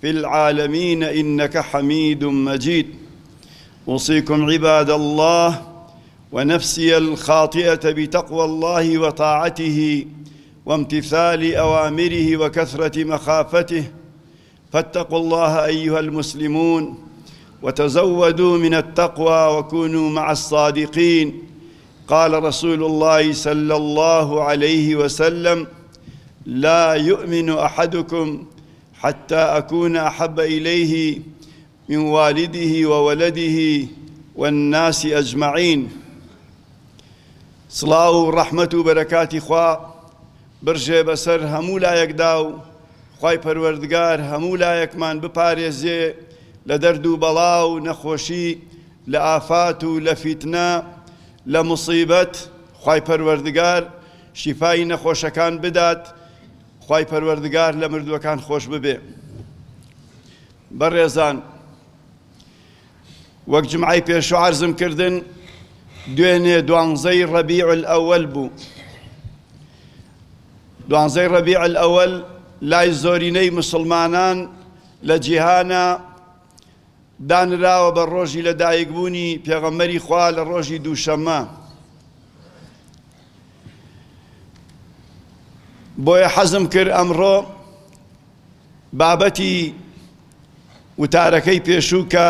في العالمين انك حميد مجيد اوصيكم عباد الله ونفسي الخاطئه بتقوى الله وطاعته وامتثال أوامره وكثرة مخافته فاتقوا الله أيها المسلمون وتزودوا من التقوى وكونوا مع الصادقين قال رسول الله صلى الله عليه وسلم لا يؤمن أحدكم حتی اکون احب الیه من والده و ولده و الناس اجمعین سڵاو و ڕەحمەت و بەرەکاتی خوا بڕژێ بەسەر هەموو لایەکدا و خوای پەروەردگار هەموو لایەکمان بپارێزێ لە دەرد و بەڵا و نەخۆشی لە ئافات و لە فیتنە لە موسیبەت خوای پەروەردگار شیفای نەخۆشەکان بدات خوای پەروەردگار لە مردووەکان خۆش ببێ بەڕێزان وەک جمعی پێشو عرزم کردن دوێنێ دوانزەی ڕەبیع ئەوەل بوو دوانزەی ڕەبیع ئەوەل لای زۆرینەی مسلمانان لە جیهانە دانراوە بە ڕۆژی لە دایک بوونی پێغەمبەری خوا لە ڕۆژی دووشەممە بۆیە حەزم کرد ئەمڕۆ بابەتی وتارەکەی پێشوو کە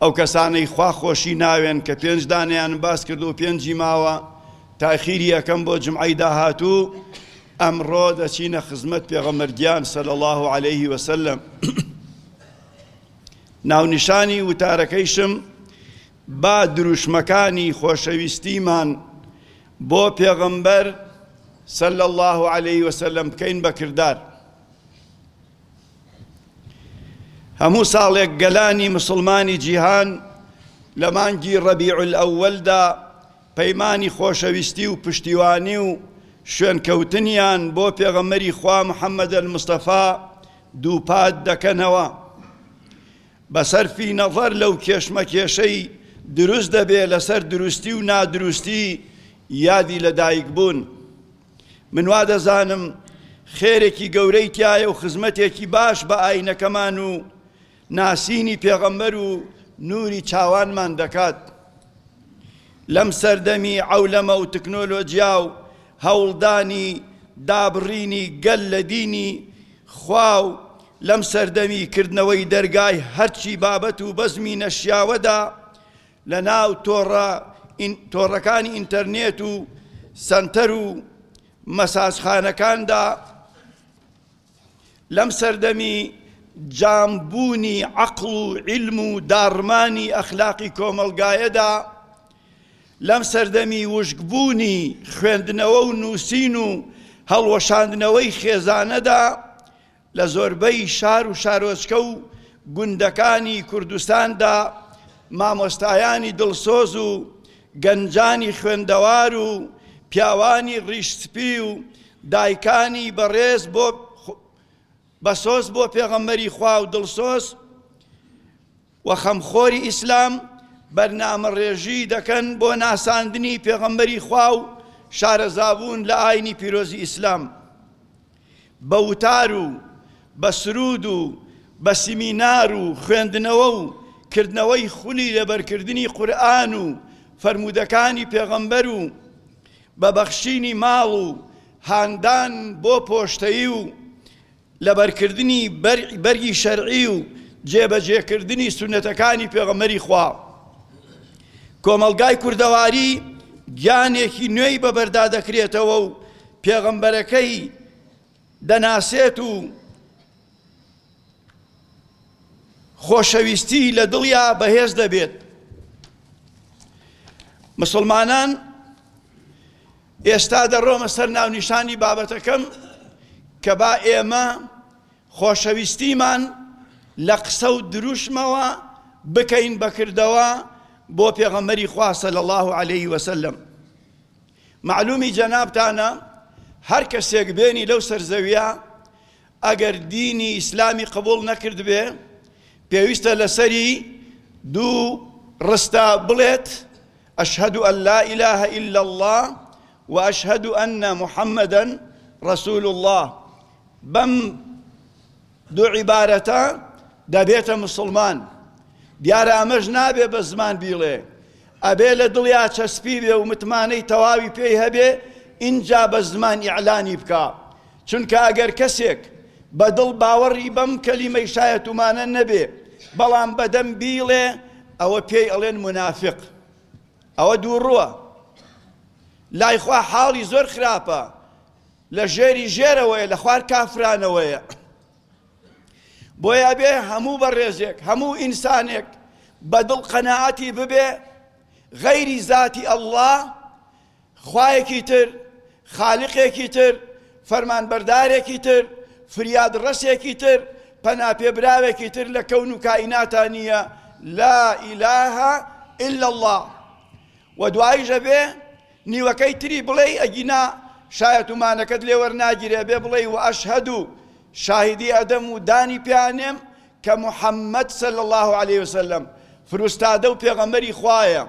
ئەو کەسانەی خوا خۆشی ناوێن کە پێنج دانیان باس کرد و پێنجی ماوە تاخیری یەکەم بۆ جمعی داهاتوو ئەمڕۆ دەچینە خزمەت پێغەمەرگیان سەل الله عليه وسلم ناونیشانی وتارەکەیشم با دروشمەکانی خۆشەویستیمان بۆ پێغەمبەر صلی الله علیه وسلم بکەین بە کردار هەموو ساڵێک گەلانی مسلمانی جیهان لە مانگی ڕەبیع الأولدا پەیمانی خۆشەویستی و پشتیوانی و شوێنکەوتنیان بۆ پێغەمەری خوا محەممەد المستەفا دووپات دەکەنەوە، بەسەرفی نەزەر لەو کێشمەکێشەی دروست دەبێت لەسەر دروستی و نادروستی یادی لەدایکبوون، من وا دەزانم خێرێکی گەورەی تیایە و خزمەتێکی باش بە ئاینەکەمان و ناسینی پێغەمبەر و نوری چاوانمان دەکات لەم سەردەمی عولەمە و تکنۆلۆجیا و هەوڵدانی دابڕینی گەل لە دینی خوا و لەم سەردەمی کردنەوەی دەرگای هەرچی بابەت و بەزمی نەشیاوەدا لە ناو تۆڕە تۆڕەکانی ئینتەرنێت و سەنتەر و مەساجخانەکاندا لەم سەردەمی جام بوونی عەقڵ و عیلم و داڕمانی ئەخلاقی کۆمەڵگایەدا، لەم سەردەمی وشک بوونی خوێندنەوە و نووسین و هەڵوەشاندنەوەی خێزانەدا، لە زۆربەی شار و شارۆچکە و گوندەکانی کوردستاندا مامۆستایانی دڵسۆز و گەنجانی خوێندەوار و پیاوانی ڕیش سپی و دایکانی بەڕێز بۆ بەسۆز بۆ پێغەمبەری خوا و دڵسۆز و خەمخۆری ئیسلام بەرنامە ڕێژی دەکەن بۆ ناساندنی پێغەمبەری خوا و شارەزابوون لە ئاینی پیرۆزی ئیسلام بە وتار و بە سروود و بە سیمینار و خوێندنەوە و کردنەوەی خولی لەبەرکردنی قورئان و فەرموودەکانی پێغەمبەر و بە بەخشینی ماڵ و هاندان بۆ پۆشتەیی و لەبەرکردنی بەرگی شەرعی و جێبەجێکردنی سونەتەکانی پێغەمبەری خوا کۆمەڵگای کوردەواری گیانێکی نوێی بەبەردا دەکرێتەوە و پێغەمبەرەکەی دەناسێت و خۆشەویستی لە دڵیا بەهێز دەبێت مسلمانان ئێستا دەڕۆمە سەر ناونیشانی بابەتەکەم کە با ئێمە خۆشەویستیمان لە قسە و دروشمەوە بکەین بەکردەوە بۆ پێغەمەری خواسە لە الله عليه وسلم مەعلومی جەنابتانە هەر کەسێک بێنی لەو سەر زەویە ئەگەر دینی ئیسلامی قبوڵ نەکردبێ پێویستە لەسەری دوو ڕستە بڵێت ئەشهد ئەن لا إله إلا الله وأشهد أن محمدا رسول الله بەم دوو عیبارەتە دەبێتە موسڵمان دیارە ئەمەش نابێ بە زمان بیڵێ ئەبێ لە دڵیا چەسپی بێ و متمانەی تەواوی پێی هەبێ ئینجا بە زمان ئیعلانی بکە چونکە ئەگەر کەسێک بە دڵ باوەڕی بەم کەلیمەی شایەتومانە نەبێ بەڵام بەدەم بیڵێ ئەوە پێی ئەڵێن منافق ئەوە دووڕووە لای خوا حاڵی زۆر خراپە لە ژێری ژێرەوەیە لە خوار کافرانەوەیە بۆیە بێ هەموو بەڕێزێک هەموو ئینسانێک بە دڵ قەنەعەتی ببێ غەیری زاتی ئەڵڵا خوایەکی تر خالقێکی تر فەرمانبەردارێکی تر فریاد ڕەسێکی تر پەناپێبراوێکی تر لە کەون و کائیناتا نییە لا ئیلاهە إلا الله و دوایشە بێ نیوەکەی تری بڵێی ئەگینا شایەت و مانەکەت لێ وەرناگیرێ ئەبێ بڵێی وە ئەشهەد و شاهیدی ئەدەم و دانی پێ ئەنێم کە محمد صلی اللە علیە وسلم فروستادە و پێغەمبەری خوایە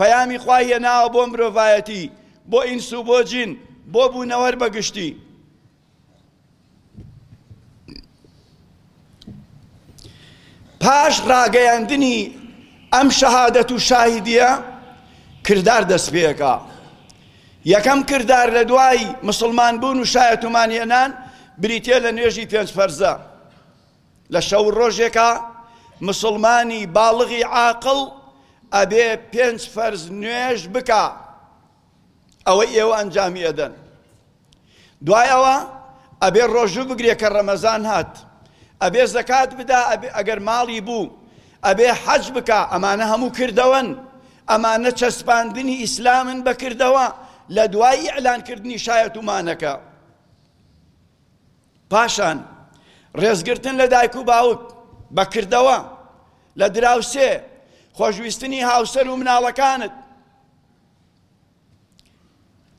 پەیامی خوای هێناوە بۆ مرۆڤایەتی بۆ ئینس و بۆ جین بۆ بوونەوەر بەگشتی پاش ڕاگەیاندنی ئەم شەهادەت و شاهیدیە کردار دەست پێەکە یەکەم کردار لە دوای مسلمان بوون و شایەتمانهێنان بریتە لە نوێژی پێنج فەرزە لە شەو ڕۆژێکە مسلمانی باڵغی عاقڵ ئەبێ پێنج فەرز نوێژ بکە ئەوەی ئێوە ئەنجامی ئەدەن دوای ئەوە ئەبێ ڕۆژوو بگرێ کە ڕەمەزان هات ئەبێ زەکات بدا ئەگەر ماڵی بوو ئەبێ حەج بکە ئەمانە هەموو کردەوەن ئەمانە چەسپاندنی ئیسلامن بەکردەوە لە دوای ئیعلانکردنی شایەت ومانەکە پاشان ڕێزگرتن لە دایک و باوک بەکردەوە لە دراوسێ خۆشویستنی هاوسەر و مناڵەکانت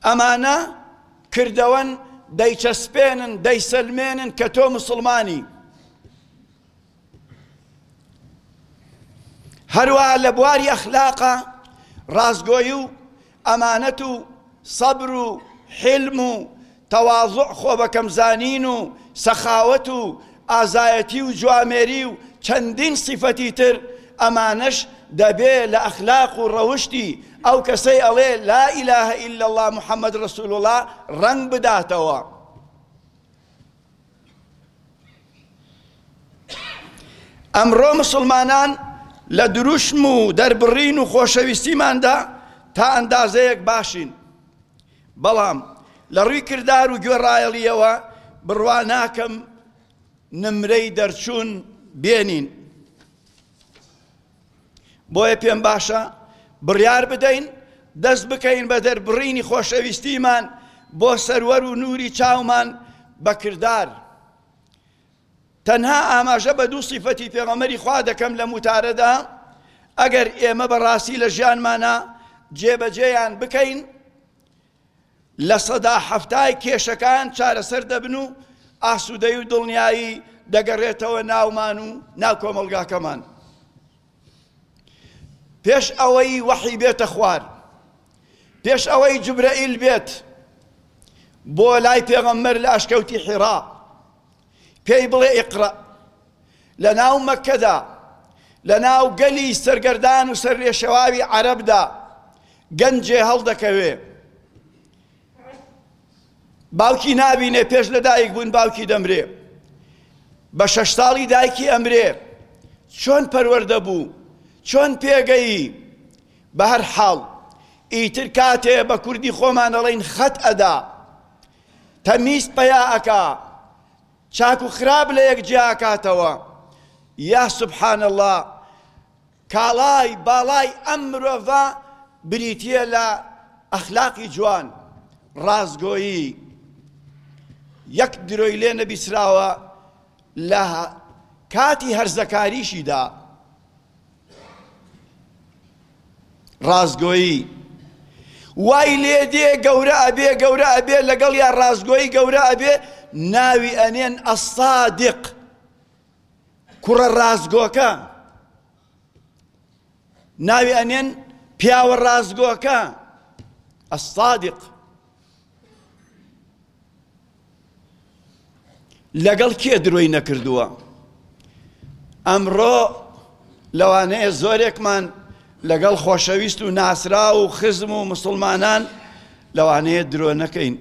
ئەمانە کردەوەن دەیچەسپێنن دەیسەلمێنن کە تۆ مسلمانی هەروە لە بواری ئەخلاقە ڕاستگۆی و ئەمانەت و سەبر و حلم و تەواضوع خۆبەکەم زانین و سەخاوەت و ئازایەتی و جوامێری و چەندین سیفەتی تر ئەمانەش دەبێ لە ئەخلاق و ڕەوشتی ئەو کەسەی ئەڵێ لا الە الا اللە محمد رسول اللە ڕەنگ بداتەوە ئەمڕۆ مسوڵمانان لە دروشم و دەربڕین و خۆشەویستیماندا تا ئەندازەیەک باشین بەڵام لە ڕووی کردار و گوێڕایەڵییەوە بڕوا ناکەم نمرەی دەرچوون بێنین. بۆیە پێم باشە بڕیار بدەین دەست بکەین بە دەربڕینی خۆشەویستیمان بۆ سەروەر و نووری چاومان بە کردار. تەنها ئاماژە بە دوو سیفەتی پێغەمبەری خوا دەکەم لەم وتارەدا، ئەگەر ئێمە بە ڕاستی لە ژیانمانا جێبەجێیان بکەین، لە سەدا حەفتای کێشەکان چارەسەر دەبن و ئاسوودەی و دڵنیایی دەگەڕێتەوە ناومان و ناو کۆمەڵگاکەمان. پێش ئەوەی وەحی بێتە خوار، پێش ئەوەی جوبرەئیل بێت بۆ لای پێغەمبەر لە ئەشکەوتی حیڕا، پێی بڵێ اقرا لەناو مەککەدا لەناو گەلی سەرگەردان و سەرلێشێواوی عەرەبدا گەنجێ هەڵدەکەوێ باوکی نابینێ پێش لە دایک بوون باوکی دەمرێ بە شەش ساڵی دایکی ئەمرێ چۆن پەروەردە بوو چۆن پێگەیی بە هەر حاڵ ئیتر کاتێ بە کوردی خۆمان دەڵین خەت ئەدا تەمیز پەیا ئەکا چاک و خراپ لە یەک جیا ئەکاتەوە یا سبحان اللە کاڵای باڵای ئەم مرۆڤە بریتیە لە ئەخلاقی جوان ڕاستگۆیی یەک درۆی لێ نەبیسراوە لە کاتی هەرزەکاریشیدا ڕاستگۆیی وای لێ دێ گەورە ئەبێ گەورە ئەبێ لەگەڵ یا ڕاستگۆیی گەورە ئەبێ ناوی ئەنێن ئەسادق کوڕە ڕاستگۆکە ناوی ئەنێن پیاوە ڕاستگۆکە ئەسادق لەگەڵ کێ درۆی نەکردووە ئەمڕۆ لەوانەیە زۆرێکمان لەگەڵ خۆشەویست و ناسرا و خزم و مسلمانان لەوانەیە درۆ نەکەین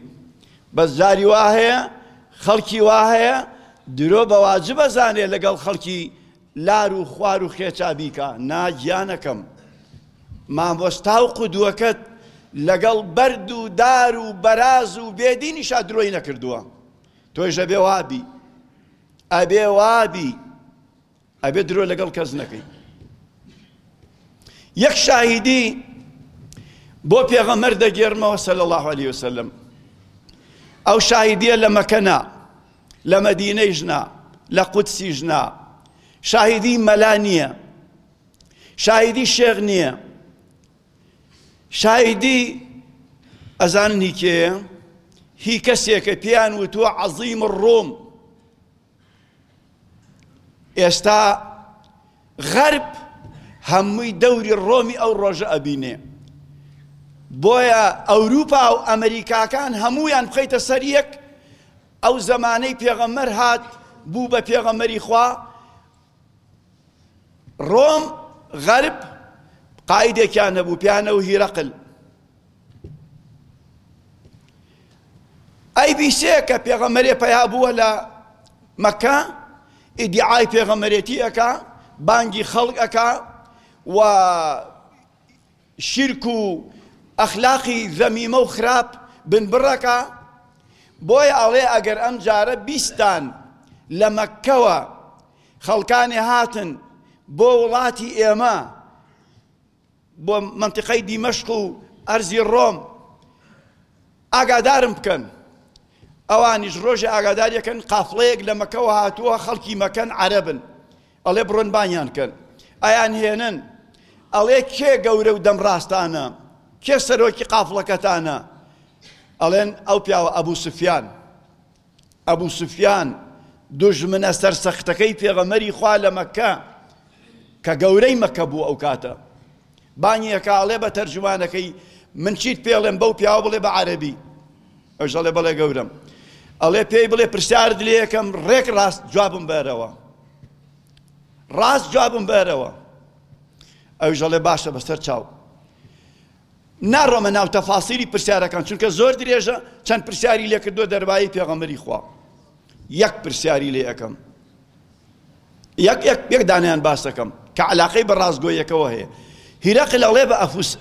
بەس جاری وا هەیە خەڵکی وا هەیە درۆ بە واجبە زانێ لەگەڵ خەڵکی لار و خوار و خێچا بیکا. نا گیانەکەم، مامۆستا و قودوەکەت لەگەڵ بەرد و دار و بەراز و بێدینیشا درۆی نەکردووە. تۆیش ئەبێ وا بی. ئەبێ وا بی. ئەبێ درۆ لەگەڵ کەس نەکەی. یەک شاهیدی بۆ پێغەمبەر دەگێڕمەوە سەلی اللە علیه وسلم ئەو شاهیدیە لە مەکە نا لە مەدینەیش نا لە قودسیش نا شاهیدی مەلا نییە شاهیدی شێغ نییە شاهیدی ئەزان نیکێیە هی کەسێکە پێیان وتووە عەزیم ڕۆم ئێستا غەرب هەمووی دەوری ڕۆمی ئەو ڕۆژە ئەبینێ بۆیە ئەوروپا و ئەمریکاکان هەمویان بخەیتە سەر یەک ئەو زەمانەی پێغەمبەر هات بوو بە پێغەمبەری خوا ڕۆم غەرب قایدێکیان هەبوو پیانە و هیرەقل ئەی بیسێ کە پێغەمەرێ پیا بووە لە مەکە ئیدعای پێغەمەرێتی ئەکا بانگی خەڵک ئەکا و شیرک و ئەخلاقی زەمیمە و خراپ بنبڕەکە، بۆیە ئەڵێ ئەگەر ئەم جارە بیستتان لە مەککەوە خەڵکانێ هاتن بۆ وڵاتی ئێمە بۆ مەنتیقەی دیمەشق و ئەرزی ڕۆم ئاگادارم بکەن ئەوانیش ڕۆژێ ئاگاداریەکەن قافڵەیەک لە مەکەوە هاتووە خەڵکی مەکەن عەرەبن ئەڵێ بڕۆن بانگیان کەن ئەیان هێنن ئەڵێ کێ گەورە و دەم ڕاستانە کێ سەرۆکی قافڵەکەتانە ئەڵێن ئەو پیاوە ئەبوو سفیان ئەبوو سفیان دوژمنە سەرسەختەکەی پێغەمەری خوا لە مەکە کە گەورەی مەکە بوو ئەو کاتە بانگێکە ئەڵێ بە تەرجومانەکەی من چیت پێڵێم بەو پیاوە بڵێ بە عەرەبی ئەوش ئەڵێ بەڵێ گەورەم ئەڵێ پێی بڵێ پرسیارت لێ یەکەم ڕێک ڕاست جوابم بەرەوە ڕاست جوابم بەرەوە ئەوش ئەڵێ باشە بەسەر چاو ناڕۆمە ناو تەفاسیری پرسیارەکان چونکە زۆر درێژە چەند پرسیاری لێکردو دەربایی پێغەمەری خوا یەک پرسیاری لێ یەکەم یەک یەک یەک دانەیان باس دەکەم کە عەلاقەی بە ڕاستگۆیەکەوە هەیە. هیرەقل ئەڵێ بە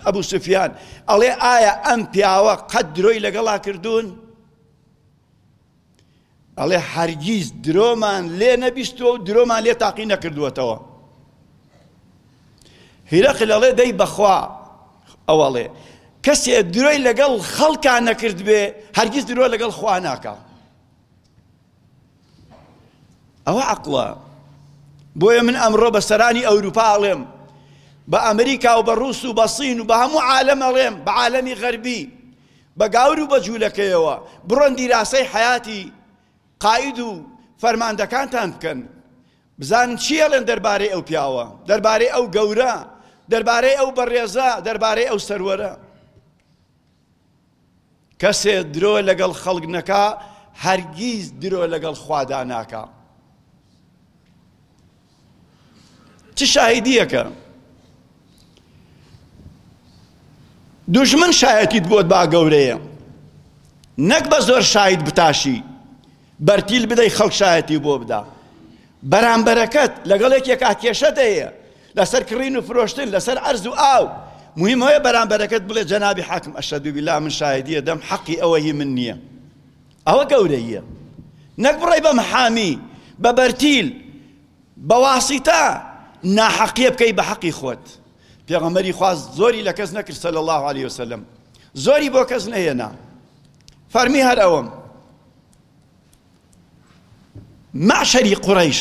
ئەبو سوفیان، ئەڵێ ئایا ئەم پیاوە قەت درۆی لەگەڵا کردوون؟ ئەڵێ هەرگیز درۆمان لێ نەبیستووە و درۆمان لێ تاقی نەکردووەتەوە. هیرەقل ئەڵێ دەی بەخوا ئەوەڵێ کەسێ درۆی لەگەڵ خەڵکان نەکردبێ هەرگیز درۆ لەگەڵ خوا ناکە. ئەوە عەقڵە بۆیە من ئەمڕۆ بە سەرانی ئەوروپا ئەڵێم بە ئەمریکا و بە ڕوس و بە سین و بە هەموو عالم ئەڵێم بە عالمی غەربی بە گاور و بە جوولەکەیەوە بڕۆن دیراسەی حیاتی قائید و فەرماندەکانتان بکەن بزانن چی ئەڵێن دەربارەی ئەو پیاوە دەربارەی ئەو گەورە دەربارەی ئەو بەڕێزە دەربارەی ئەو سەروەرە کەسێ درۆ لەگەڵ خەڵک نەکا هەرگیز درۆ لەگەڵ خوادا ناکا چ شاهیدیەکە دوژمن شایەتیت بۆت با گەورەیە نەک بە زۆر شاید بتاشی بەرتیل بدەی خەڵک شایەتی بۆ بدا بەرامبەرەکەت لەگەڵ یەکێکا کێشەت هەیە لەسەر کڕین و فرۆشتن لەسەر عەرز و ئاو مهم هەیە بەرامبەرەکەت بڵێ جەنابی حاکم ئەشهەدو بیلا من شاهدیە دەم حەقی ئەوە هی من نییە ئەوە گەورەییە نەک بڕی بە محامی بە بەرتیل بە واسیتا ناحەقیە بکەی بە حەقی خۆت پێغەمەری خواز زۆری لە کەس نەکرد سەل الله عليه وسلم زۆری بۆ کەس نەهێنا فەرمی هەر ئەوەم مەعشەری قوڕەیش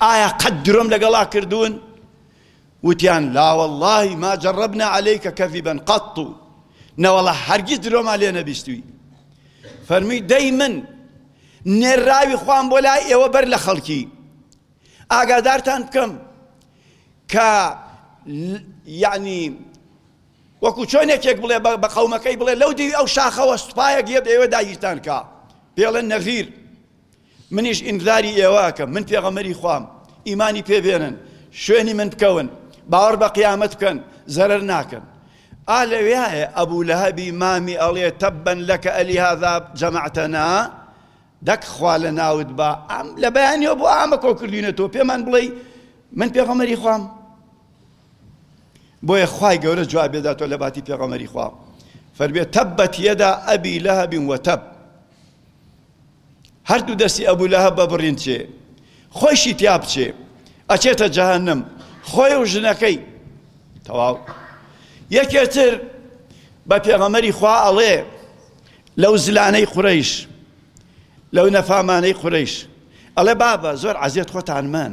ئایا قەت درۆم لەگەڵا کردوون وتیان لا واللهی ما جربنا عليك كذبا قط نەوەڵە هەرگیز درۆمان لێ نەبیستوی فەرمی دەی من نێراوی خوام بۆ لای ئێوە بەر لە خەڵکی ئاگادارتان بکەم کە یعنی وەکو چۆن یەکێک بڵێ بە قەومەکەی بڵێ لەو دیوی ئەو شاخەوە سوپایەک یەت ئێوە داگیرتان کا پێڵێن نەغیر منیش ئینذاری ئێوە ئەکەم من پێغەمەری خوام ئیمانی پێ بێنن شوێنی من بکەون باوەڕ بە قیامەت بکەن زەرەر ناکەن ئا لەوێە ئەبوو لەهەبی مامی ئەڵێ تەبەن لەکە ئەلی هاذا جەمەعتەنا دەک خوا لە ناوت با ئەم لە بەیانەوە بۆ ئامە کۆکردینە تۆ پێمان بڵێ من پێغەمەری خوام بۆیە خوای گەورە جواب بێداتەوە لە باتی پێغەمەری خوا فەرمێ تەبەت یەدا ئەبی لەهەب وەتەب هەردوو دەستی ئەبوو لەهەب بە بڕین چێ خۆشی تیا بچێ ئەچێتە جەهنم خۆی و ژنەکەی تەواو یەکێتر بە پێغەمەری خوا ئەڵێ لەو زلانەی قڕیش لەو نەفامانەی قڕیش ئەڵێ بابە زۆر عزیێت خۆتان من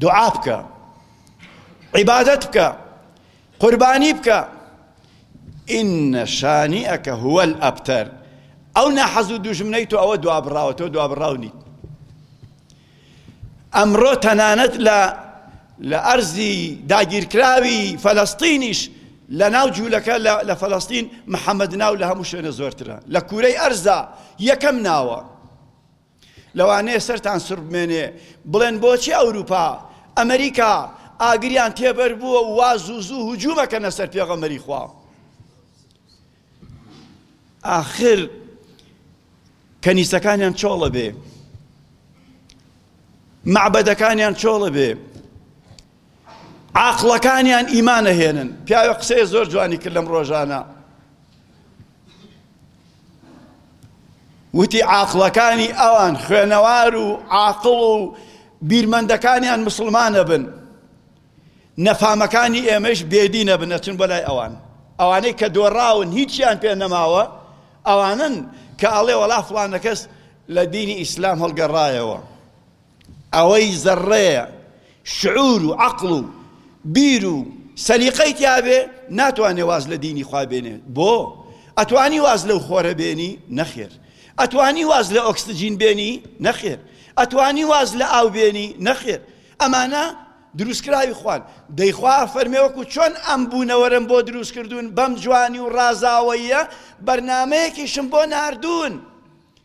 دوعا بکە عیبادەت بکە قوربانی بکە ئینە شانیئەکە هوەل ئەبتەر ئەو ناحەز و دوژمنەی تۆ ئەوە دوابڕاوە تۆ دوابڕاو نیت ئەمڕۆ تەنانەت لە لە ئەرزی داگیرکراوی فەلەستینیش لە ناو جوولەکە لە فەلەستین محەممەد ناو لە هەموو شوێنە زۆرترە لە کوورەی ئەرزا یەکەم ناوە لەوانەیە سەرتان سوربمێنێ بڵێن بۆچی ئەوروپا، ئەمریکا ئاگریان تێبەربووە و وا زوو زوو هجوومەکەنە سەر پێغەمبەری خوا؟ ئاخر کەنیسەکانیان چۆڵە بێ معبەدەکانیان چۆڵە بێ عاقڵەکانیان ئیمان ئەهێنن پیاوێ قسەیە زۆر جوانی کرد لەم ڕۆژانە وتی عاقڵەکانی ئەوان خوێنەوار و عاقڵ و بیرمەندەکانیان مسلمانە بن نەفامەکانی ئێمەش بێدینە بن ئەچن بۆ لای ئەوان ئەوانەی کە دۆڕاون هیچیان پێ نەماوە ئەوانن کە ئەڵێ وەڵا فڵانەکەس لە دینی ئیسلام هەڵگەڕایەوە ئەوەی زەڕڕەیە شعور و عەقڵ و بیر و سەلیقەی تیا بێ ناتوانێ واز لە دینی خوا بێنێ بۆ؟ ئەتوانی واز لەو خۆرە بێنی؟ نەخێر ئەتوانی واز لە ئۆکسجین بێنی؟ نەخێر ئەتوانی واز لە ئاو بێنی؟ نەخێر ئەمانە دروستکراوی خوان دەی خوا فەرمێ وەکو چۆن ئەم بوونەوەرم بۆ دروست کردوون بەم جوانی و ڕازاوەیە بەرنمەیەکیشم بۆ ناردوون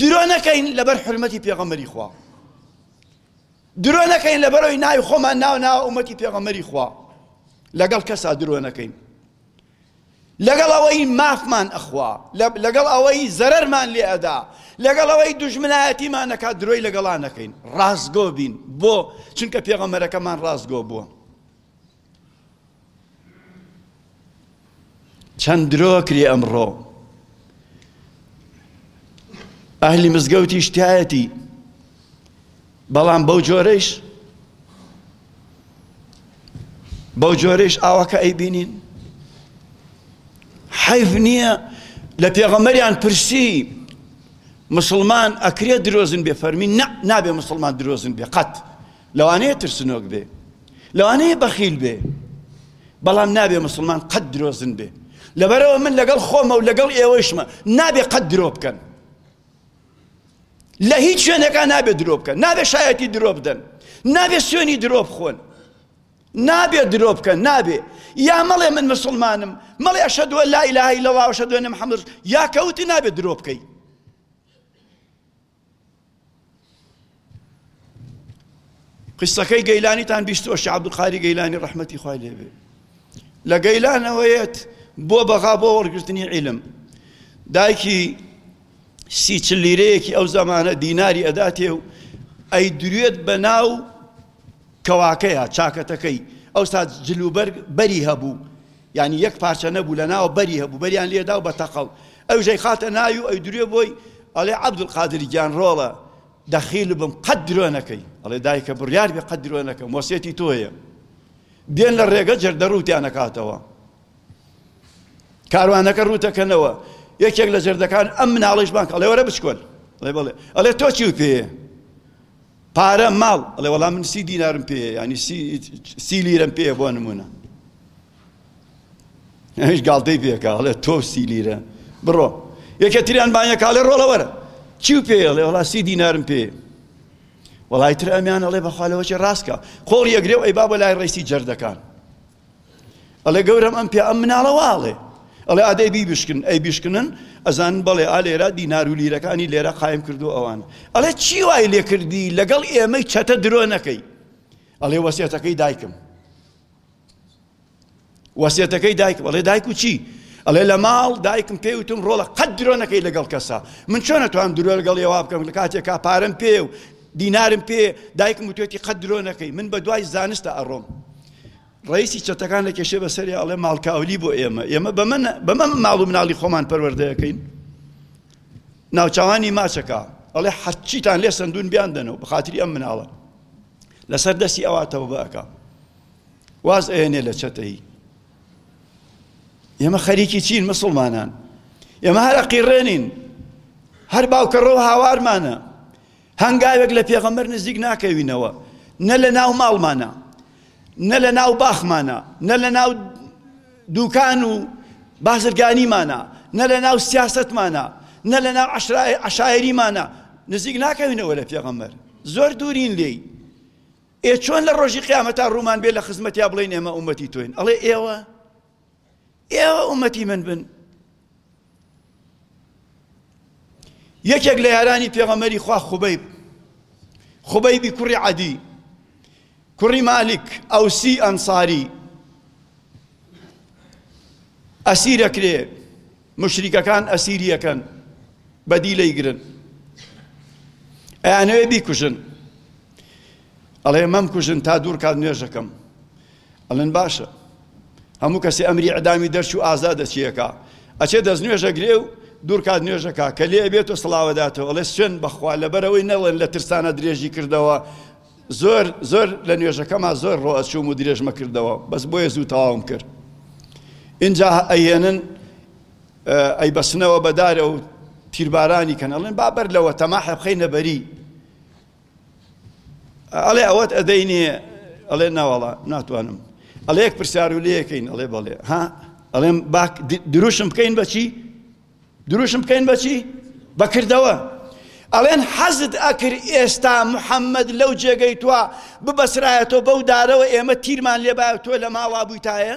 درۆ نەکەین لەبەر حورمەتی پێغەمبەری خوا درۆ نەکەین لەبەرەوەی ناوی خۆمان ناو ناوە ئومەتی پێغەمبەری خوا لەگەڵ کەسا درۆ نەکەین لەگەڵ ئەوەی مافمان ئەخوا لەگەڵ ئەوەی زەرەرمان لێ ئەدا لەگەڵ ئەوەی دوژمنایەتیمان نەکات درۆی لەگەڵا نەکەین ڕاستگۆ بین بۆ چونکە پێغەمەرەکەمان ڕاستگۆ بووە چەند درۆ کرێ ئەمڕۆ ئەهلی مزگەوتی شتایەتی بەڵام بەو جۆرەیش بەو جۆرەیش ئاواکە ئەیبینین حیف نییە لە پێغەمەریان پرسی مسلمان ئەکرێ درۆزن بێ فەرمی نابێ مسلمان درۆزن بێ قەت لەوانەیە ترسنۆک بێ لەوانەیە بەخیل بێ بەڵام نابێ مسلمان قەت درۆزن بێ لەبەرەوە من لەگەڵ خۆمە و لەگەڵ ئێوەشمە نابێ قەت درۆ بکەن لە هیچ شوێنێکا نابێ درۆ بکەن نابێ شایەتی درۆ بدەن نابێ سوێنی درۆ بخۆن نابێ درۆ بکەن نابێ یا مەڵێ من مسلمانم مەڵێ ئەشەدووە لا ئیلای لەڵاوشە دوێنێ محەممەد یا کەوتی نابێ درۆ بکەیت قسەکەی گەیلانیتان بیستوە شە عبدالقاری گەیلانی ڕحمەتی خوای لێبێ لە گەیلانەوەیەت بۆ بەغا بۆ وەرگرتنی عیلم دایکی سی چ لیرەیەکی ئەو زەمانە دیناری ئەداتێ و ئەی دروێت بە ناو کەواکەیە چاکەتەکەی ئەو سات جلوبەر بەری هەبوو یانی یەک پارچە نەبوو لەناوە بەری هەبوو بەریان لێدا و بە تەقەو ئەویش ئەیخاتە ناوی و ئەیدروێ بۆی ئەڵێ عەبدولقادر گیان ڕۆڵە دەخیل بم قەت درۆ نەکەی ئەڵێ دایکە بڕیار بێ قەت درۆ نەکەم وەسێتی تۆیە بێن لە ڕێگە جەردە ڕووتیان نەکاتەوە کاروانەکە ڕووتەکەنەوە یەکێک لە جەردەکان ئەم مناڵیشمان کە ئەڵێ وەرە بچکۆل ئەڵێ بڵێ ئەڵێ تۆ چی و پێ پارە ماڵ ئەڵێ وەڵا من سی دینارم پێیە ینی سی لیرەم پێیە بۆ نمونە هیچ گاڵتەی پێکا ئەڵێ تۆ سی لیرە بڕۆ یەکەتریان بانیەکاڵێ ڕۆڵە وەرە چی و پێ ئەڵێ وەڵا سی دینارم پێ وەڵای تر ئەمیان ئەڵێ بەخوالەوەچێ ڕاستکە قۆڵ یەگرێ و ئەی بابە لای ڕێسی جەردەکان ئەڵێ گەورەم ئەم پیا ئەم مناڵە واڵێ ئەڵێ ئادەی بی بشکن ئەی بیشکنن ئەزان بەڵێ ئا لێرە دینار و لیرەکانی لێرە قایم کردو ئەوان ئەڵێ چی وای لێ کردی لەگەڵ ئێمەی چەتە درۆ نەکەی ئەڵێ وەسیەتەکەی دایکم وەسیەتەکەی دایک بەڵێ دایک و چی ئەڵێ لە ماڵ دایکم پێ وتم ڕۆڵە قەت درۆ نەکەی لەگەڵ کەسا من چۆن نەتوانم درۆ لەگەڵ ێوا بکەم لە کاتێکا پارەم پێ و دینارم پێ دایکم وتێتی قەت درۆ نەکەی من بە دوای زانستە ئەڕۆم ڕەیسی چەتەکان لە کێشێ بەسەری ئەڵێ ماڵکاولی بۆ ئێمە ئێمە بەمە ماڵ و مناڵی خۆمان پەروەردەکەین ناوچوانی ماچەکە ئەڵێ حەچیتان لێ سندون بیان دەنەوە بەخاتری ئەم مناڵە لەسەر دەستی ئەواتەوە بەکە واز ئەێنێ لە چەتەی ئێمە خەریکی چین مسلمانان ئێمە هەر ئەقیڕێنین هەر باوکەڕۆ هاوارمانە هەنگاوێک لە پێغەمبەر نزیک ناکەوینەوە نە لە ناو ماڵمانە نە لە ناو باخمانە نە لە ناو دوکان و بازرگانیمانە نە لە ناو سیاستمانە نە لە ناو عشایریمانە نزیک ناکەوینەوە لە پێغەمبەر زۆر دوورین لێی ئێ چۆن لە ڕۆژی قیامەتا ڕوومان بێ لە خزمەتیا بڵین ئێمە ئومەتی تۆین ئەڵێ ئێوە ئێوە ئومەتی من بن یەکێک لە یارانی پێغەمەری خوا خوبەیب خوبەیبی کوڕی عەدی کوڕی مالیک ئەوسی ئەنساری ئەسیرەکرێ مشریکەکان ئەسیریەکەن بەدی لەی گرن ئەیانەوێ بیکوژن ئەڵێ مەم کوژن تا دوور کات نوێژەکەم ئەڵێن باشە هەموو کەسێ ئەمری ئەدامی دەرچوو ئازا دەچیەکە ئەچێ دەست نوێژە گرێ و دوور کات نوێژەکە کە لێ بێت و سڵاوەداتەوە ئەڵێ سوێن بەخوا لەبەرەوەی نەڵێن لە ترسانە درێژی کردەوە زۆر زۆر لە نوێژەکەما زۆر ڕۆئەچوم و درێژمە کردەوە بەس بۆیە زوو تەواوم کرد اینجا ئەیێنن ئەی بەسنەوە بەدارە و تیربارانی کەن ئەڵێن بابەر لەوە تەماحە بخەینە بەری ئەڵێ ئەوەت ئەدەی نیە ئەڵێ ناوەڵا ناتوانم ئەڵێ یەک پرسیار و لەکەین ئەڵێ بەڵێ ها ئەڵێم باک دروشم بکەین بەچی دروشم بکەین بەچی بەکردەوە ئەڵێن حەزت ئەکر ئێستا محەممەد لەو جێگەی توە ببەسرایەتەوە بەو دارەوە ئێمە تیرمان لێبایە تۆ لە ماڵا بوویتایە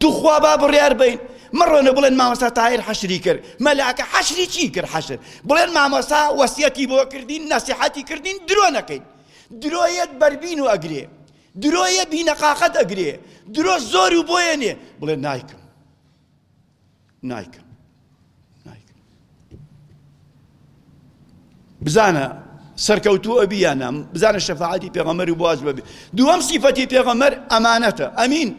توخوا با بڕیار بەین مەڕۆنە بڵێن مامۆستا تاهیر حەشری کرد مەلاکە حەشری چی کرد حەشر بڵێن مامۆستا وەسیەتی بۆ کردین نەسیحەتی کردین درۆ نەکەین درۆیەت بەربین و ئەگرێ درۆیە بینەقاقەت ئەگرێ درۆ زۆر و بۆیەنێ بڵێ نایکم نایکەم نایکەم بزانە سەرکەوتوو ئەبی یا نام بزانە شەفاعەتی پێغەمەری بۆ واجبە بێ دووەم سیفەتی پێغەمەر ئەمانەتە ئەمین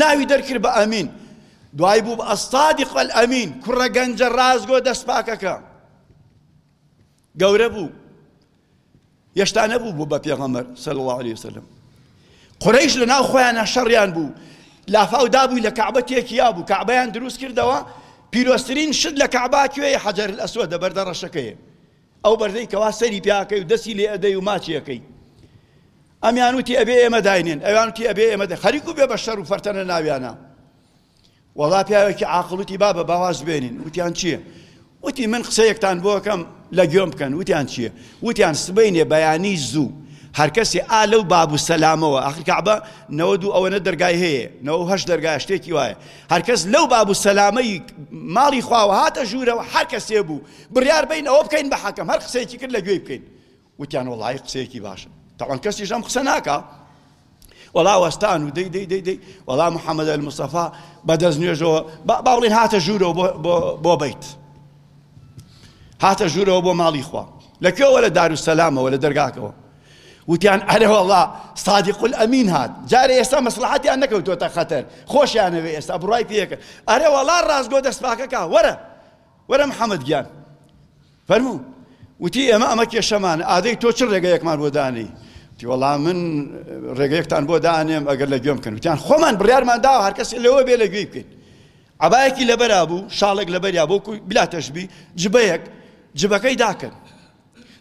ناوی دەرکرد بە ئەمین دوای بوو بە ئەستادی قەل ئەمین کوڕە گەنجە ڕازگۆ دەستپاکەکە گەورە بوو یەشتا نەبوو بوو بە پێغەمەر سەل الله عليه وسلم قڕیش لە ناو خۆیانە شەڕیان بوو لافاو دابووی لە کەعبە تێکیا بوو کەعبەیان دروست کردەوە پیرۆسترین شت لە کەعبا کوێی حەجەر ئەسوە دە بەردە ڕەشەکەیە ئەو بەردەی کەوا سەری پیاکەی و دەستی لێ ئەدەی و ماچیەکەی ئەمیان وتی ئەبێ ئێمە داینێن ئەوان وتی ئەبێ ئێمە دە خەریکو بێ بە شەڕ و فەرتەنە ناویانە وەڵا پیاوێکی عاقڵ وتی بابە باواز بێنین وتیان چییە؟ وتی من قسەیەکتان بۆکەم لە گوێم بکەن وتیان چییە؟ وتیان سبەینێ بەیانی زوو هەرکەسێ ئا لەو باب و سەلامەوە ئەخر کەعبە نەوە دوو ئەوەنە دەرگای هەیە نەوە هەش دەرگای شتێکی وایە هەرکەس لەو باب و سەلامەی ماڵی خواوە هاتە ژوورەوە هەر کەسێ بوو بڕیار بین ئەوە بکەین بە حەکەم هەر قسەیەکی کرد لە گوێی بکەین وتیان وەڵایی قسەیەکی باشە تەوان کەسیش ئەم قسە ناکا وەڵا وەستان و دەی دەی دەی دەی وەڵا محەممەد المستەفا بەدەست نوێژەوە باڵێن هاتە ژوورەوە بۆ بیت هاتە ژوورەوە بۆ ماڵی خوا لە کوێوە لە دار و سەلامەوە لە دەرگاکەوە وتیان ئەرەوەڵا سادی قل ئەمین هات جارە ئێستا مەسلحاتیان نەکەوتوەتە خەتەر خۆشیانەوێ ئێستا بڕای پێەکە ئەرەوەڵا ڕاستگۆ دەستپاکەکە وەرە وەرە محەممەد گیان فەرموو، وتی، ئێمە ئەمە کێشەمانە، ئادەی تۆ چ ڕێگەیەکمان بۆ دانێی؟ وتی، وەڵا من ڕێگەیەکتان بۆ دانێم ئەگەر لە گوێم بکەن. وتیان، خۆمان بڕیارمان داوە هەر کەسێ لەوە بێ لە گوێی بکەین. عەبایەکی لەبەرا بوو، شاڵێک لەبەریا بوو وەکوو بلا تەشبی، جبەیەک، جبەکەی داکرد.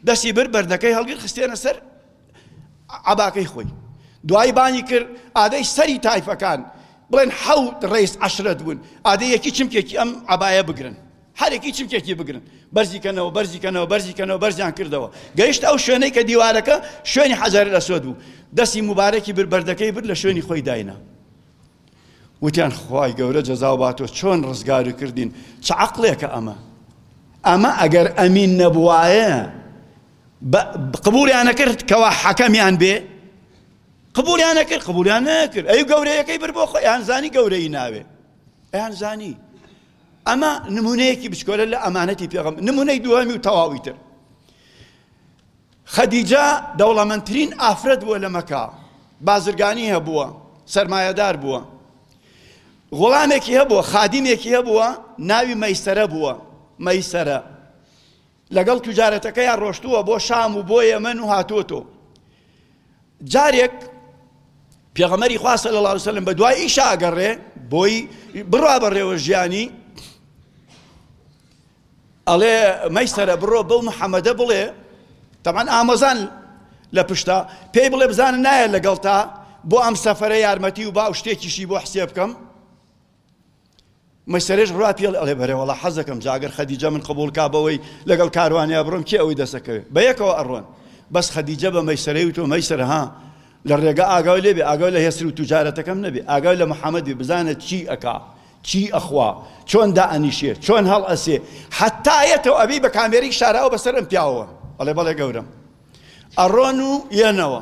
دەستی برد بەردەکەی هەڵگرت خستێنە سەر عەباکەی خۆی. دوایی بانگی کرد، ئادەی سەری تایفەکان، بڵێن حەوت ڕەیس عەشرەت بوون، ئادەی یەکی چمکێکی ئەم عەبایە بگرن. هەرەکی چمکێکی بگرن بەرزی کەنەوە بەرزی کەنەوە بەرزی کەنەوە بەرزیان کردەوە گەیشت ئەو شوێنەی کە دیوارەکە شوێنی حەجاری لەسۆد بوو دەستی مبارەکی بر بەردەکەی بر لە شوێنی خۆی داینا وتیان خوای گەورە جەزاو باتۆ چۆن ڕزگاری کردین چ عقلێکە ئەمە ئەمە ئەگەر ئەمین نەبوایە قبولیان نەکرد کەوا حەکەمیان بێ قبولیان نەکرد قبولیان نەکرد ئەی گەورەیەکەی بر بۆ خۆیان زانی گەورەی ناوێ ئەیان زانی ئەمە نمونەیەکی بچکۆلە لە ئەمانەتی پێغەمبەر نمونەی دووەمی و تەواوی تر خەدیجە دەوڵەمەندترین ئافرەت بووە لە مەکە بازرگانی هەبووە سەرمایەدار بووە غوڵامێکی هەبووە خادیمێکی هەبووە ناوی مەیسەرە بووە مەیسەرە لەگەڵ توجارەتەکەیا ڕۆشتووە بۆ شام و بۆ یەمەن و هاتۆتۆ جارێک پێغەمەری خوا صلی الله علیه وسلم بە دوای ئیشا ئەگەڕێ بۆی بڕا بەڕێوە ژیانی ئەڵێ مەیسەرە بڕۆ بەو محەممەدە بڵێ تەمان ئامۆزان لە پشتا پێی بڵێ بزانە نایە لەگەڵ تا بۆ ئەم سەفرە یارمەتی و باو شتێکیشی بۆ حسێ بکەم مەسەرێش ڕا پێڵ ئەڵێ بەرێوەڵا حەزەکەم جاگەر خەدیجە من قبول کا بەوەی لەگەڵ کاروانیا بڕۆم کێ ئەوەی دەسەکەوێت بە یەکەوە ئەڕۆن بەس خەدیجە بە مەسەرەی و تۆ مەسەر ها لە ڕێگە ئاگاوی لێبێ ئاگاوی لە هێسر و توجارەتەکەم نەبێ ئاگاوی لە محەممەد بێ بزانە چی ئەکا چی ئەخوا چۆن دا ئەنیشێ چۆن هەڵ ئەسێ حتاەتەوە ئەبی بە کامێری شاراوە بەسەر ئەم پیاوە ئەڵێ بەڵێ گەورم ئەڕۆن و یەنەوە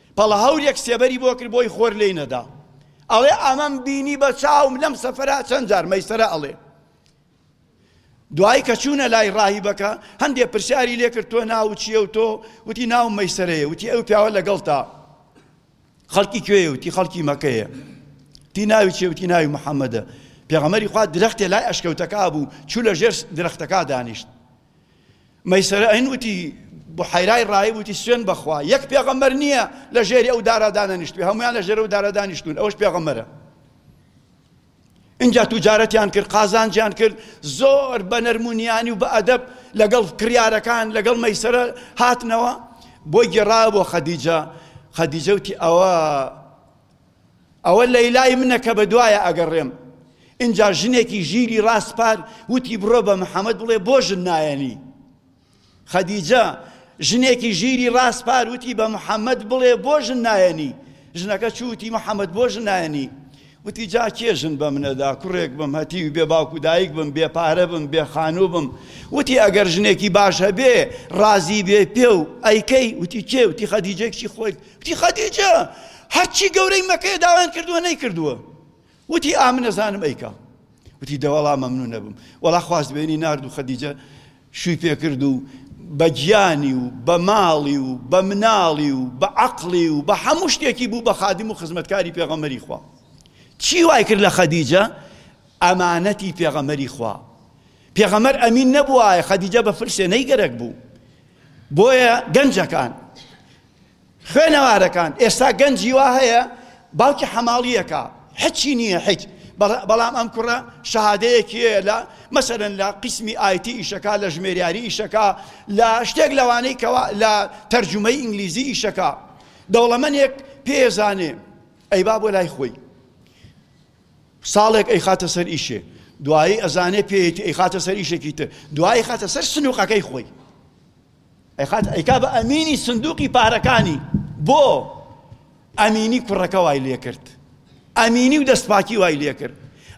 پەڵە هەورێک سێبەری بۆ کرد بۆی خۆر لێی نەدا ئەڵێ ئەمەم بینی بە چاوم لەم سەفرا چەند جار مەیسەرە ئەڵێ دوایی کە چوونە لای ڕاهیبەکە هەندێک پرسیاری لێکرد تۆ ناو چیە و تۆ وتی ناوم مەیسەرەیە وتی ئەو پیاوە لەگەڵ تا خەڵکی کوێ وتی خەڵکی مەکەیە تی ناوی چێ وتی ناوی محەممەدە پێغەمەری خوا درەختێ لای ئەشکەوتەکە بوو چوو لە ژێر درەختەکە دانیشت مەیسەرە ئەین وتی، بوحەیرای ڕائیب وتی، سوێند بە خوا، یەک پێغەمبەر نییە لە ژێری ئەو دارە دانەنیشتبێ، هەموویان لە ژێر ئەو دارە دانیشتوون، ئەوەش پێغەمبەرە. ئینجا توجارەتیان کرد، قازانجیان کرد، زۆر بە نەرمونیانی و بە ئەدەب لەگەڵ کڕیارەکان، لەگەڵ مەیسەرە هاتنەوە، بۆی گێڕایەوە بۆ خەدیجە، خەدیجە وتی، ئەوە ئەوە لەیلای منە کە بە دوایە ئەگەڕێم. ئینجا ژنێکی ژیری ڕاسپارد، وتی بڕۆ بە محەمەد بڵێ بۆ ژن نایەنی. خەدیجە ژنێکی ژیری ڕاسپارد، وتی بە محەمەد بڵێ بۆ ژن نایەنی. ژنەکە چوو وتی محەمەد بۆ ژن نایەنی. وتی جا کێ ژن بە منەدا کوڕێک بم هەتیوی بێ باوک و دایک بم بێ پارە بم بێ خانوو بم وتی ئەگەر ژنێکی باش هەبێ ڕازی بێ پێ و ئەیکەی وتی کێ وتی خەدیجێکی خۆی وتی، خەدیجە! هەرچی گەورەی مەکەیە داوایان کردووە نەیکردووە. وتی، ئامنەزانم ئەیکا. وتی، دەوەڵا مەمنوون ئەبم. وەڵا خواستبێنی نارد و خەدیجە شووی پێ کرد و بە گیانی و بە ماڵی و بە مناڵی و بە عەقڵی و بە هەموو شتێکی بوو بە خادم و خزمەتکاری پێغەمبەری خوا. چی وای کرد لە خەدیجە؟ ئەمانەتی پێغەمبەری خوا. پێغەمبەر ئەمین نەبووایە خەدیجە بە فلسێنەی گەرەک بوو. بۆیە گەنجەکان. خوێنەوارەکان ئێستا گەنجی وا هەیە باوکی حەماڵیەکە حچی نییە حیچ بەڵام ئەم کوڕە شەهادەیەکی لە مەسەرن لە قسمی ئایتی ئیشەکە لە ژمێریاری ئیشەکە لە شتێک لەوانەی کەوا لە تەرجمەی ئینگلیزی ئیشەکە دەوڵەمەنێک پێزانێ ئەی با بۆ لای خۆی ساڵێک ئەی خاتە سەر ئیشێ دوایی ئەزانێ پێیەتی ئەی خاتە سەر ئیشێکی تر دوایی خاتە سەر سنووقەکەی خۆی ئەیخات ئەیکا بە ئەمینی سندوقی پارەکانی بۆ ئەمینی کوڕەکە وای لێکرد ئەمینی و دەستپاکی وای لێکرد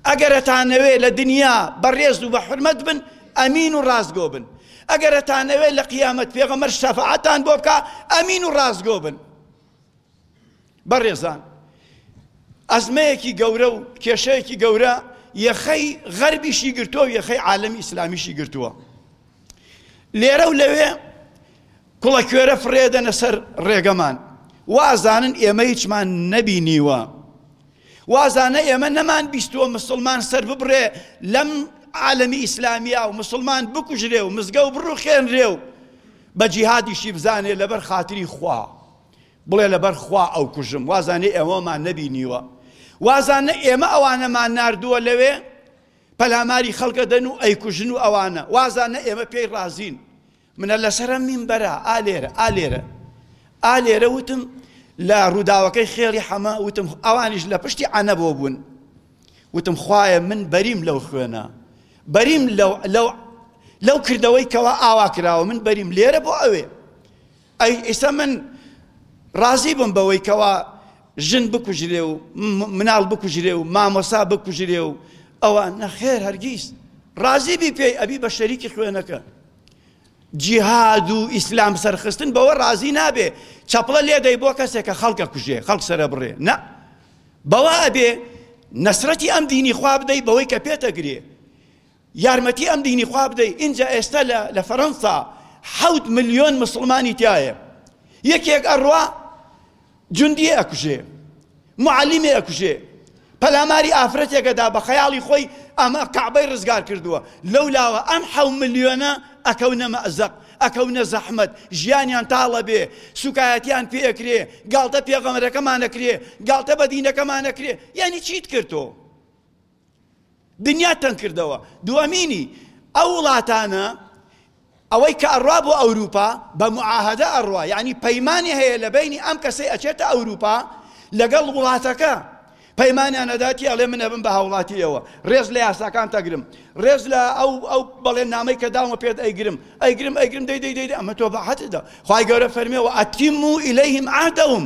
ئەگەر ئەتانەوێ لە دنیا بەڕێز و بە حرمەت بن ئەمین و ڕاستگۆ بن ئەگەر ئەتانەوێ لە قیامەت پێغەمەر شەفاعەتان بۆ بکە ئەمین و ڕاستگۆ بن بەڕێزان ئەزمەیەکی گەورە و کێشەیەکی گەورە یەخەی غەربیشی گرتووە و یەخەی عالەمی ئیسلامیشی گرتووە لێرە و لەوێ کوڵە کوێرە فڕێدەنە سەر ڕێگەمان وازانن ئێمە هیچمان نەبینیوە وازانە ئێمە نەمان بیستووە مسلمان سەر ببڕێ لەم عالەمی ئیسلامیا و مسلمان بکوژرێ و مزگە و بڕوخێنرێ و بە جیهادیشی بزانێ لەبەر خاتری خوا بڵێ لەبەر خوا ئەوکوژم وازانێ ئێوەمان نەبینیوە وازانە ئێمە ئەوانەمان ناردووە لەوێ پەلاماری خەڵکە دەن و ئەیکوژن و ئەوانە وازانە ئێمە پێی ڕازین منە لەسرە مینبەرە ئالێرە ئالێرە ئالێرە وتم لە ڕووداوەکەی خێڵی حەمە وتم ئەوانیش لە پشتی عەنەبەوە بوون وتم خوایە من بەریم لەو خوێنە بەریم لەو لەو لەو کردەوەی کەوا ئاوا کراوە من بەریم لێرە بۆ ئەوێ ئەی ئیستا من ڕازی بووم بەوەی کەوا ژن بکوژرێ و مناڵ بکوژرێ و مامۆسا بکوژرێ و ئەوە نەخێر هەرگیز ڕازی بی پێی ئەبی بە شەریکی خوێنەکە جیهاد و ئیسلام سەرخستن بەوە ڕازی نابێ چەپڵە لێدەی بۆ کەسێکە خەڵکە کوژێ خەڵک سرە بڕێ نە بەوە ئەبێ نەسرەتی ئەم دینی خواب دەی بەوەی کە پێتەگرێ یارمەتی ئەم دینی خوا بدەی ئینجا ئێستا لە لە فەرەنسا حەوت ملیۆن مسوڵمانی تیایە یەکێک ئەڕوا جوندی ئەکوژێ معلیمی ئەکوژێ پەلاماری ئافرەتێکەدا بە خەیاڵی خۆی ئەمە کەعبەی ڕزگار کردووە لەو لاوە ئەم حەو ملیۆنە ئەکەونە مەزەق ئەکەونە زەحمت ژیانیان تاڵە بێ سوکایەتیان پێکرێ گاڵتە پێغەمەرەکەمانەکرێ گاڵتە بە دینەکەمانەکرێ یعنی چیت کردۆ دنیا تەنگ کردەوە. دووەمینی، ئەو وڵاتانە ئەوەی کە ئەڕوا بۆ ئەوروپا بە معاهەدە ئەڕوا یانی پەیمانی هەیە لە بەینی ئەم کەسەی ئەچێتە ئەوروپا لەگەڵ وڵاتەکە پەیمانیان ئەداتی ئەڵێ من ئەبم بە هاوڵاتی ئێوە ڕێز لە یاساکان تەگرم ڕێز لە ئەو ئەو بەڵێن نامەی کە داوە پێت ئەیگرم ئەیگرم ئەیگرم دەی دەی دەی ئەمە تۆ بەحەتدا خی گەورە فەرمیەوە ئەتیم و ئیلەیهم عادەوم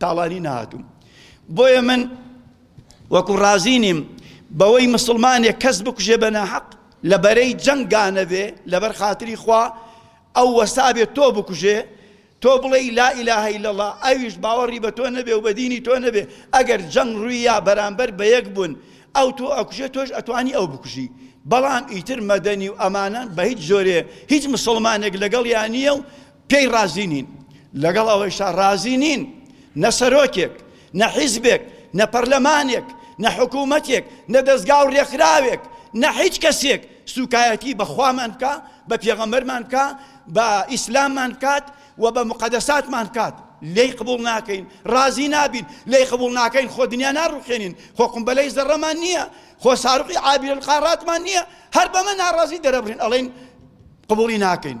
تاڵانی نەهاتووم بۆیە من وەکو ڕازی نیم بەوەی مسلمانێک کەس بکوژێ بە ناحەق لە بەرەی جەنگانەبێ لەبەر خاتری خوا ئەو وەسابێت تۆ بکوژێ تۆ بڵێ لا ئیلاهی لەڵا ئەویش باوەڕی بە تۆ نەبێ و بەدینی تۆ نەبێ ئەگەر جەنگ ڕووی یا بەرامبەر بە یەک بوون ئەو تۆ ئەکوژێ تۆش ئەتوانی ئەو بکوژی بەڵام ئیتر مەدەنی و ئەمانە بە هیچ جۆرێ هیچ مسلمانێک لەگەڵ یانە و پێی ڕازی نین، لەگەڵ ئەوەیشا ڕازی نین نە سەرۆکێک، نە حیزبێک، نە پەرلەمانێک، نە حکوومەتێک، نە دەزگا و ڕێکخراوێک، نە هیچ کەسێک سووکایەتی بە خوامان بکا، بە پێغەمبەرمان بکا، بە ئیسلاممان بکات و بە موقەدەساتمان بکات، لێی قبووڵ ناکەین، ڕازی نابین، لێی قبووڵ ناکەین، خۆ دنیا ناڕووخێنین، خۆ قومبەلەی زەڕەمان نییە، خۆ سارووخی عابرالقاراتمان نییە، هەر بەمە ناڕازی دەرەبڕین، ئەڵێین قبووڵی ناکەین.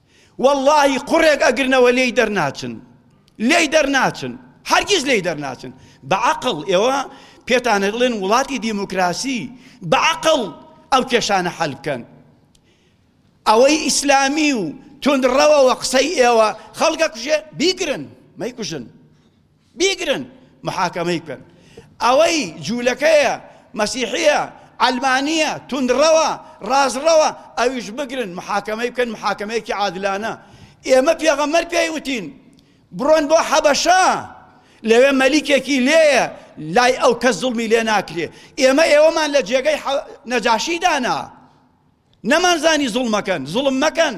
وەڵاهی قوڕێک ئەگرنەوە لێی دەرناچن لێی دەرناچن هەرگیز لێی دەرناچن بە عەقڵ ئێوە پێتان دەڵێن وڵاتی دیموکراسی بە عەقڵ ئەو کێشانە حەل بکەن ئەوەی ئیسلامی و تونڕەوەوە قسەی ئێوە خەڵکە کوژێ بیگرن مەیکوژن بیگرن محاکەمەی بکەن ئەوەی جولەکەیە مەسیحیە عەلمانیە توندڕەوە ڕازڕەوە ئەویش بگرن محاکەمەی بکەن محاکەمەیەکی عادلانە ئێمە پێغەمەر پێی وتین بڕۆن بۆ حەبەشە لەوێ مەلیکێکی لێیە لای ئەو کە زڵمی لێ ناکرێ ئێمە ئێوەمان لە جێگەی نەجاشی دانا نەمانزانی زوڵم مەکەن، زوڵم مەکەن،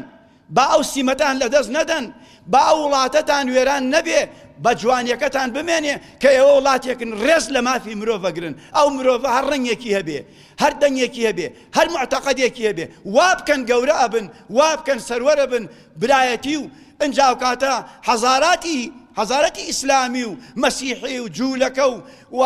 با ئەو سیمەتان لەدەست نەدەن، با ئەو وڵاتەتان وێران نەبێ، بە جوانیەکەتان بمێنێ کە ئێوە وڵاتێکن ڕێز لە مافی مرۆڤ ئەگرن، ئەو مرۆڤە هەر ڕەنگێکی هەبێ، هەر دەنگێکی هەبێ، هەر موعتەقەدێکی هەبێ، وابکەن گەورە ئەبن، وابکەن سەروەر ئەبن، برایەتی و ئنجا ئەوکاتە حەزاراتی حەزارەتی ئیسلامی و مەسیحی و جوولەکە و و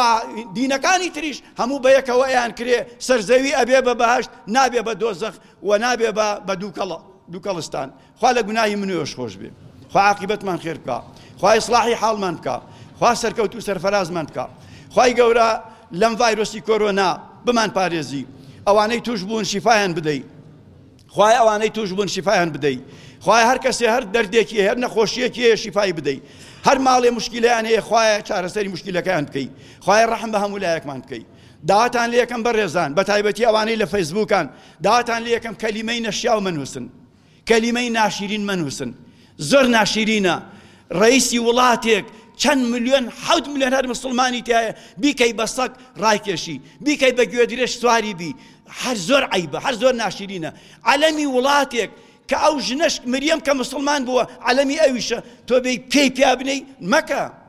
دینەکانی تریش هەموو بە یەکەوە ئەیان کرێ سەرزەوی ئەبێ بە بەهشت نابێ بە دۆزەخ و نابێ بە بە دووکەڵە دووکەڵستان خوا لە گوناهی منوێش خۆش بێ خوا عقیبەتمان خێر بکە خوا ئیسلاحی حاڵمان بکە خوا سەرکەوت و سەرفەرازمان بکە خی گەورە لەم ڤایرۆسی کۆرۆنا بمان پارێزی ئەوانەی توش بوون شیفاان بدەیت خوایە ئەوانەی توش بون شیفایان بدەی خوایە هەر کەسێ هەر دەردێکی هەیە هەر نەخۆشیەکی هەیە شیفای بدەی هەر ماڵێ مشکیلیان هەیە خوایە چارەسەری مشکیلەکەیان بکەی خوایە ڕەحم بە هەموو لایەکمان بکەی داواتان لە یەکەم بەڕێزان بە تایبەتی ئەوانەی لە فەیسبووکان داواتان لە یەکەم کەلیمەی نەشیاو منووسن کەلیمەی ناشیرین منووسن زۆر ناشیرینە ڕەیسی وڵاتێک چەند ملیۆن حەوت ملیۆن هەر مسلمانی تایە بیکەی بە سەک ڕایکێشی بیکەی بە گوێدرێش سواری بی هەر زۆر عیبە هەر زۆر ناشیرینە عەلەمی وڵاتێک کە ئەو ژنەشک مریەم کە مسلمان بووە عەلەمی ئەویشە تۆ بێی پێی پیا بنەی مەکە